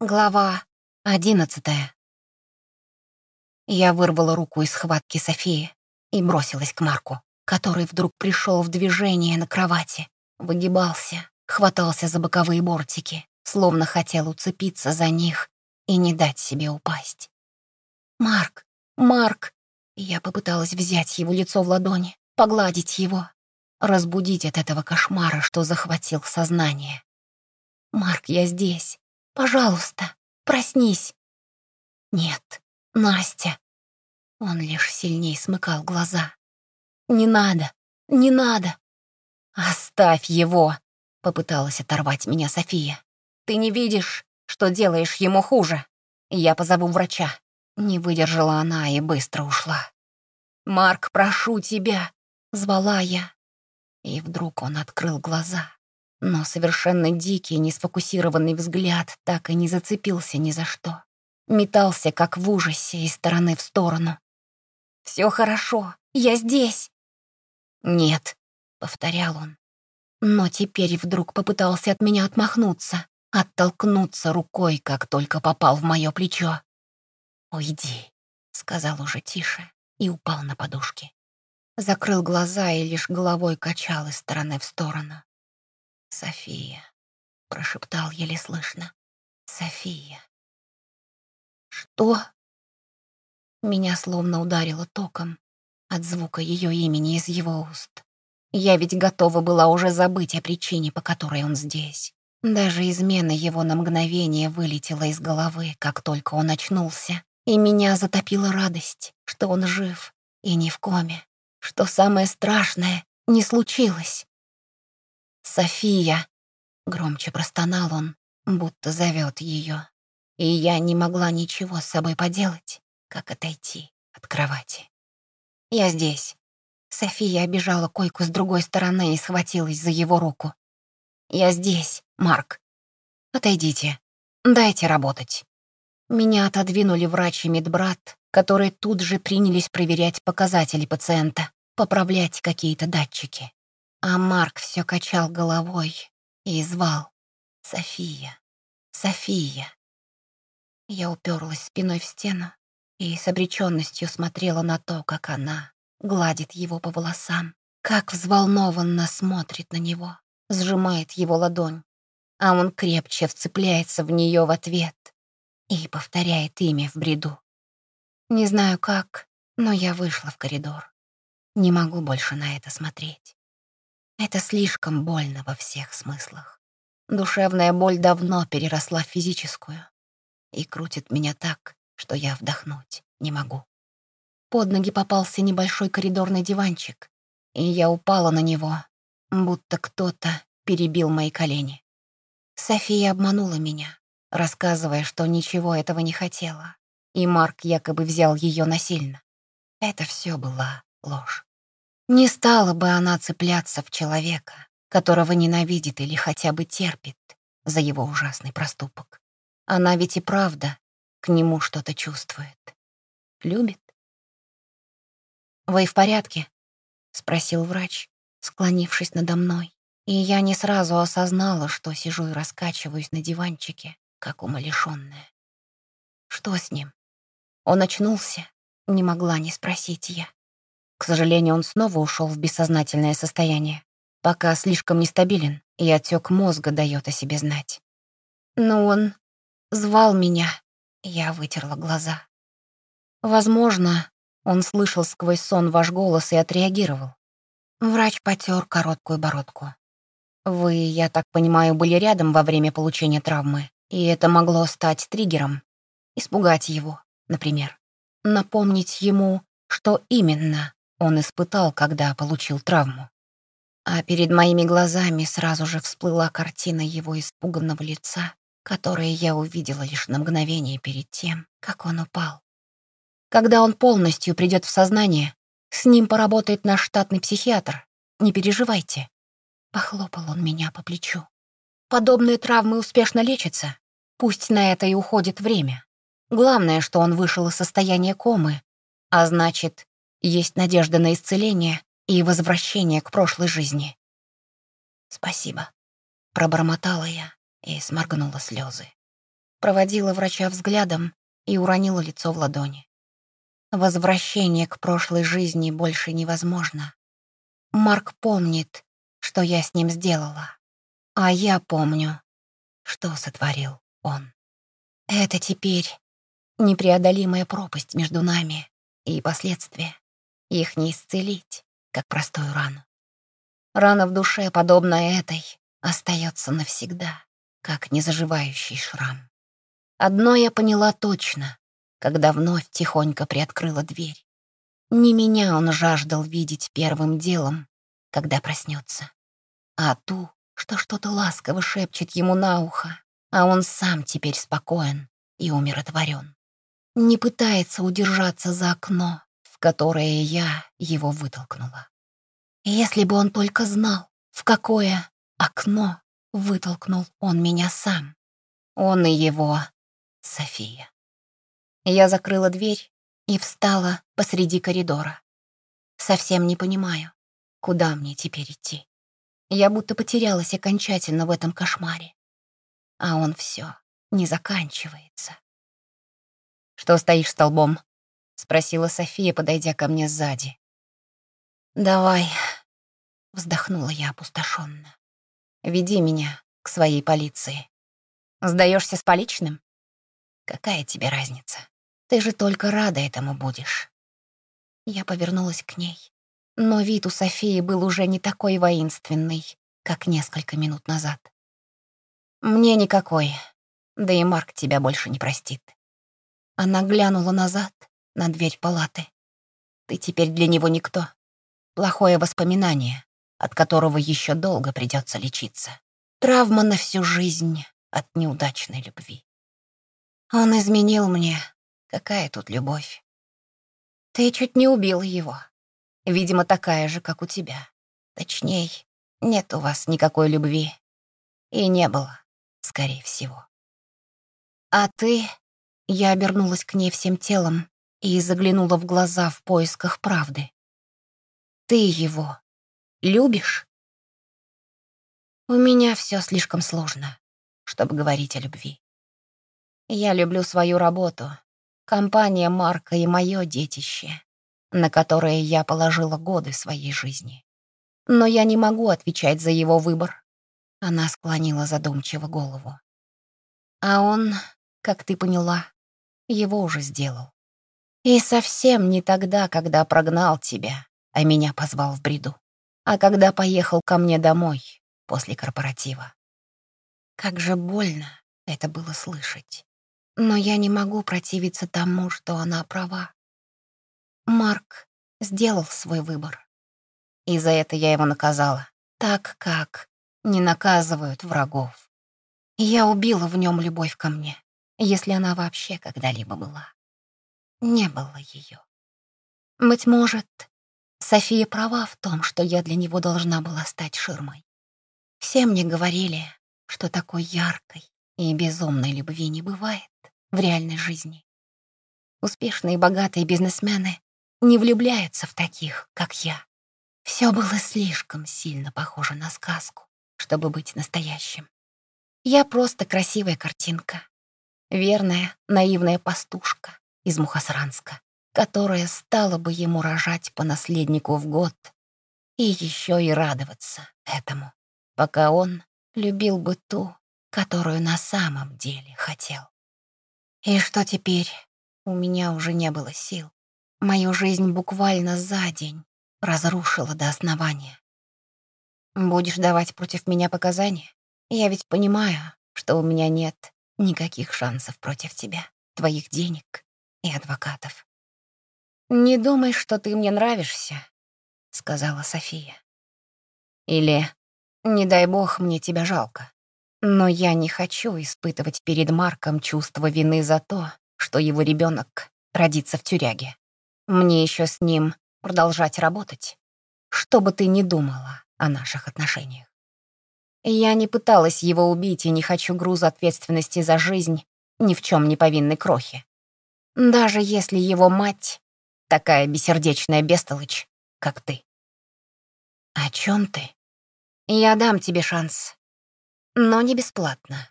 Глава одиннадцатая. Я вырвала руку из схватки Софии и бросилась к Марку, который вдруг пришел в движение на кровати, выгибался, хватался за боковые бортики, словно хотел уцепиться за них и не дать себе упасть. «Марк! Марк!» Я попыталась взять его лицо в ладони, погладить его, разбудить от этого кошмара, что захватил сознание. «Марк, я здесь. Пожалуйста, проснись. Нет, Настя. Он лишь сильнее смыкал глаза. Не надо, не надо. Оставь его, попыталась оторвать меня София. Ты не видишь, что делаешь ему хуже. Я позову врача. Не выдержала она и быстро ушла. «Марк, прошу тебя!» — звала я. И вдруг он открыл глаза. Но совершенно дикий, несфокусированный взгляд так и не зацепился ни за что. Метался, как в ужасе, из стороны в сторону. «Все хорошо, я здесь!» «Нет», — повторял он. Но теперь вдруг попытался от меня отмахнуться, оттолкнуться рукой, как только попал в мое плечо. «Уйди», — сказал уже тише и упал на подушки. Закрыл глаза и лишь головой качал из стороны в сторону. «София», — прошептал еле слышно. «София». «Что?» Меня словно ударило током от звука ее имени из его уст. Я ведь готова была уже забыть о причине, по которой он здесь. Даже измена его на мгновение вылетела из головы, как только он очнулся, и меня затопила радость, что он жив и не в коме, что самое страшное не случилось. «София!» — громче простонал он, будто зовет ее. И я не могла ничего с собой поделать, как отойти от кровати. «Я здесь». София обижала койку с другой стороны и схватилась за его руку. «Я здесь, Марк. Отойдите. Дайте работать». Меня отодвинули врач и медбрат, которые тут же принялись проверять показатели пациента, поправлять какие-то датчики. А Марк все качал головой и звал «София, София». Я уперлась спиной в стену и с обреченностью смотрела на то, как она гладит его по волосам, как взволнованно смотрит на него, сжимает его ладонь, а он крепче вцепляется в нее в ответ и повторяет имя в бреду. Не знаю как, но я вышла в коридор. Не могу больше на это смотреть. Это слишком больно во всех смыслах. Душевная боль давно переросла в физическую и крутит меня так, что я вдохнуть не могу. Под ноги попался небольшой коридорный диванчик, и я упала на него, будто кто-то перебил мои колени. София обманула меня, рассказывая, что ничего этого не хотела, и Марк якобы взял ее насильно. Это все была ложь. Не стала бы она цепляться в человека, которого ненавидит или хотя бы терпит за его ужасный проступок. Она ведь и правда к нему что-то чувствует. Любит. «Вы в порядке?» — спросил врач, склонившись надо мной. И я не сразу осознала, что сижу и раскачиваюсь на диванчике, как умалишённая. Что с ним? Он очнулся, не могла не спросить я. К сожалению, он снова ушел в бессознательное состояние, пока слишком нестабилен, и отек мозга дает о себе знать. Но он звал меня, я вытерла глаза. Возможно, он слышал сквозь сон ваш голос и отреагировал. Врач потер короткую бородку. Вы, я так понимаю, были рядом во время получения травмы, и это могло стать триггером. Испугать его, например. Напомнить ему, что именно он испытал, когда получил травму. А перед моими глазами сразу же всплыла картина его испуганного лица, которое я увидела лишь на мгновение перед тем, как он упал. Когда он полностью придет в сознание, с ним поработает наш штатный психиатр. Не переживайте. Похлопал он меня по плечу. Подобные травмы успешно лечатся. Пусть на это и уходит время. Главное, что он вышел из состояния комы, а значит, есть надежда на исцеление и возвращение к прошлой жизни. «Спасибо», — пробормотала я и сморгнула слезы. проводила врача взглядом и уронила лицо в ладони. Возвращение к прошлой жизни больше невозможно. Марк помнит, что я с ним сделала, а я помню, что сотворил он. Это теперь непреодолимая пропасть между нами и последствия. Их не исцелить, как простую рану. Рана в душе, подобная этой, остается навсегда, как незаживающий шрам. Одно я поняла точно, когда вновь тихонько приоткрыла дверь. Не меня он жаждал видеть первым делом, когда проснется, а ту, что что-то ласково шепчет ему на ухо, а он сам теперь спокоен и умиротворен. Не пытается удержаться за окно, в которое я его вытолкнула. Если бы он только знал, в какое окно вытолкнул он меня сам. Он и его София. Я закрыла дверь и встала посреди коридора. Совсем не понимаю, куда мне теперь идти. Я будто потерялась окончательно в этом кошмаре. А он все не заканчивается. «Что стоишь столбом?» — спросила София, подойдя ко мне сзади. «Давай», — вздохнула я опустошенно. «Веди меня к своей полиции. Сдаешься с поличным? Какая тебе разница? Ты же только рада этому будешь». Я повернулась к ней, но вид у Софии был уже не такой воинственный, как несколько минут назад. «Мне никакой, да и Марк тебя больше не простит». Она глянула назад, на дверь палаты. «Ты теперь для него никто. Плохое воспоминание, от которого еще долго придется лечиться. Травма на всю жизнь от неудачной любви. Он изменил мне. Какая тут любовь? Ты чуть не убила его. Видимо, такая же, как у тебя. Точней, нет у вас никакой любви. И не было, скорее всего. А ты... Я обернулась к ней всем телом и заглянула в глаза в поисках правды. Ты его любишь? У меня все слишком сложно, чтобы говорить о любви. Я люблю свою работу, компания Марка и мое детище, на которое я положила годы своей жизни. Но я не могу отвечать за его выбор. Она склонила задумчиво голову. А он, как ты поняла, его уже сделал. И совсем не тогда, когда прогнал тебя, а меня позвал в бреду, а когда поехал ко мне домой после корпоратива. Как же больно это было слышать. Но я не могу противиться тому, что она права. Марк сделал свой выбор. И за это я его наказала, так как не наказывают врагов. Я убила в нем любовь ко мне, если она вообще когда-либо была. Не было ее. Быть может, София права в том, что я для него должна была стать ширмой. Все мне говорили, что такой яркой и безумной любви не бывает в реальной жизни. Успешные богатые бизнесмены не влюбляются в таких, как я. Все было слишком сильно похоже на сказку, чтобы быть настоящим. Я просто красивая картинка, верная, наивная пастушка из Мухасранска, которая стала бы ему рожать по наследнику в год и еще и радоваться этому, пока он любил бы ту, которую на самом деле хотел. И что теперь? У меня уже не было сил. Мою жизнь буквально за день разрушила до основания. Будешь давать против меня показания? Я ведь понимаю, что у меня нет никаких шансов против тебя, твоих денег и адвокатов. «Не думай, что ты мне нравишься», — сказала София. «Или, не дай бог, мне тебя жалко. Но я не хочу испытывать перед Марком чувство вины за то, что его ребенок родится в тюряге. Мне еще с ним продолжать работать, что бы ты ни думала о наших отношениях. Я не пыталась его убить и не хочу груза ответственности за жизнь ни в чем не повинной крохи. Даже если его мать такая бессердечная бестолочь, как ты. О чем ты? Я дам тебе шанс, но не бесплатно.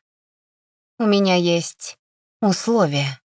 У меня есть Условия.